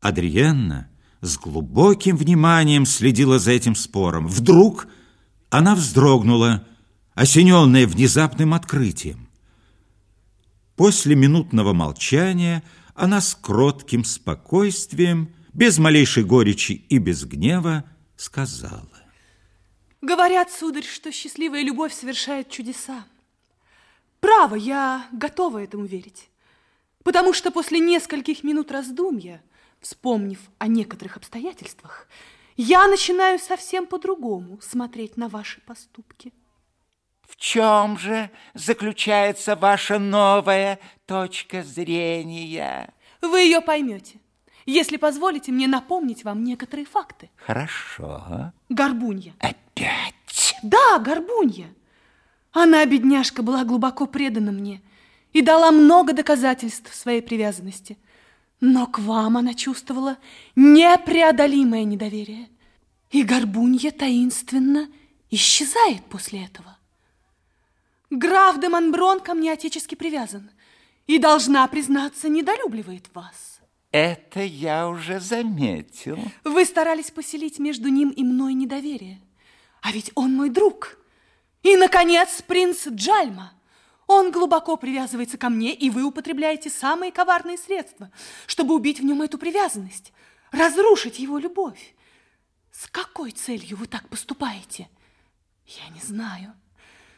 Адриенна с глубоким вниманием следила за этим спором. Вдруг она вздрогнула, осененная внезапным открытием. После минутного молчания она с кротким спокойствием, без малейшей горечи и без гнева, сказала. Говорят, сударь, что счастливая любовь совершает чудеса. Право, я готова этому верить. Потому что после нескольких минут раздумья вспомнив о некоторых обстоятельствах, я начинаю совсем по-другому смотреть на ваши поступки. В чем же заключается ваша новая точка зрения? Вы ее поймете, если позволите мне напомнить вам некоторые факты. Хорошо. Горбунья. Опять? Да, Горбунья. Она, бедняжка, была глубоко предана мне и дала много доказательств своей привязанности – но к вам она чувствовала непреодолимое недоверие. И горбунья таинственно исчезает после этого. Граф де Монброн ко мне отечески привязан и, должна признаться, недолюбливает вас. Это я уже заметил. Вы старались поселить между ним и мной недоверие. А ведь он мой друг. И, наконец, принц Джальма. Он глубоко привязывается ко мне, и вы употребляете самые коварные средства, чтобы убить в нем эту привязанность, разрушить его любовь. С какой целью вы так поступаете? Я не знаю.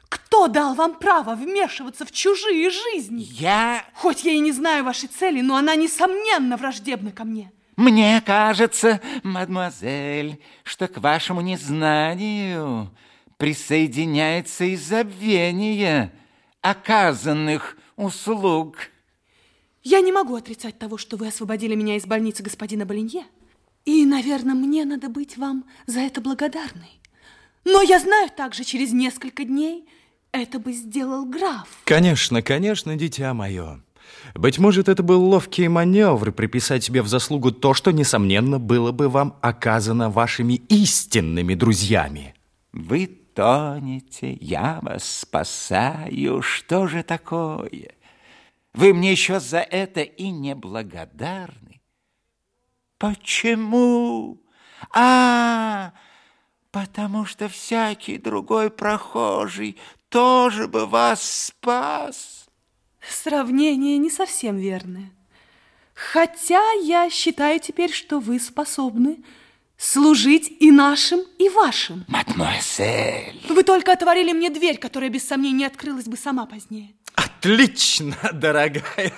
Кто дал вам право вмешиваться в чужие жизни? Я... Хоть я и не знаю вашей цели, но она, несомненно, враждебна ко мне. Мне кажется, мадемуазель, что к вашему незнанию присоединяется и забвение – оказанных услуг. Я не могу отрицать того, что вы освободили меня из больницы господина Болинье. И, наверное, мне надо быть вам за это благодарной. Но я знаю также, через несколько дней это бы сделал граф. Конечно, конечно, дитя мое. Быть может, это был ловкий маневр приписать себе в заслугу то, что, несомненно, было бы вам оказано вашими истинными друзьями. Вы тонете, я вас спасаю. Что же такое? Вы мне еще за это и не благодарны. Почему? А, потому что всякий другой прохожий тоже бы вас спас. Сравнение не совсем верное. Хотя я считаю теперь, что вы способны служить и нашим, и вашим. Мадемуазель. Вы только отворили мне дверь, которая без сомнения открылась бы сама позднее. Отлично, дорогая.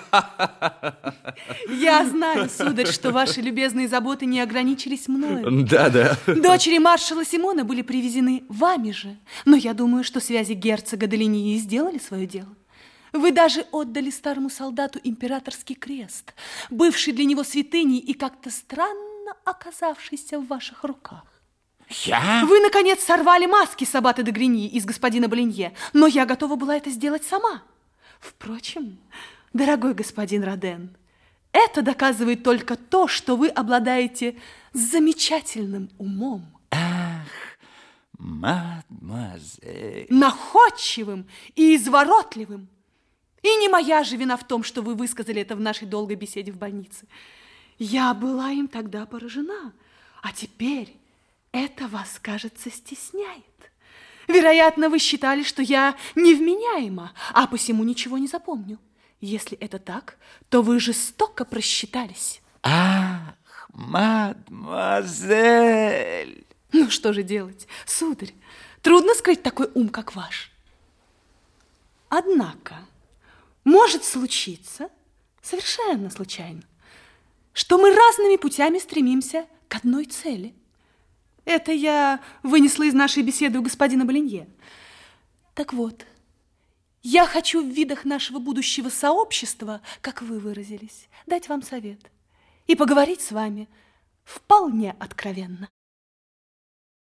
Я знаю, сударь, что ваши любезные заботы не ограничились мною. Да, да. Дочери маршала Симона были привезены вами же. Но я думаю, что связи герцога Долинии сделали свое дело. Вы даже отдали старому солдату императорский крест, бывший для него святыней и как-то странно оказавшийся в ваших руках. Я? Вы, наконец, сорвали маски с Аббата де Грини из господина Болинье, но я готова была это сделать сама. Впрочем, дорогой господин Роден, это доказывает только то, что вы обладаете замечательным умом. Ах, мадемуазель. Находчивым и изворотливым. И не моя же вина в том, что вы высказали это в нашей долгой беседе в больнице. Я была им тогда поражена, а теперь это вас, кажется, стесняет. Вероятно, вы считали, что я невменяема, а посему ничего не запомню. Если это так, то вы жестоко просчитались. Ах, мадемуазель! Ну, что же делать, сударь? Трудно скрыть такой ум, как ваш. Однако, может случиться, совершенно случайно, что мы разными путями стремимся к одной цели. Это я вынесла из нашей беседы у господина Болинье. Так вот, я хочу в видах нашего будущего сообщества, как вы выразились, дать вам совет и поговорить с вами вполне откровенно.